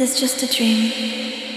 Is this just a dream?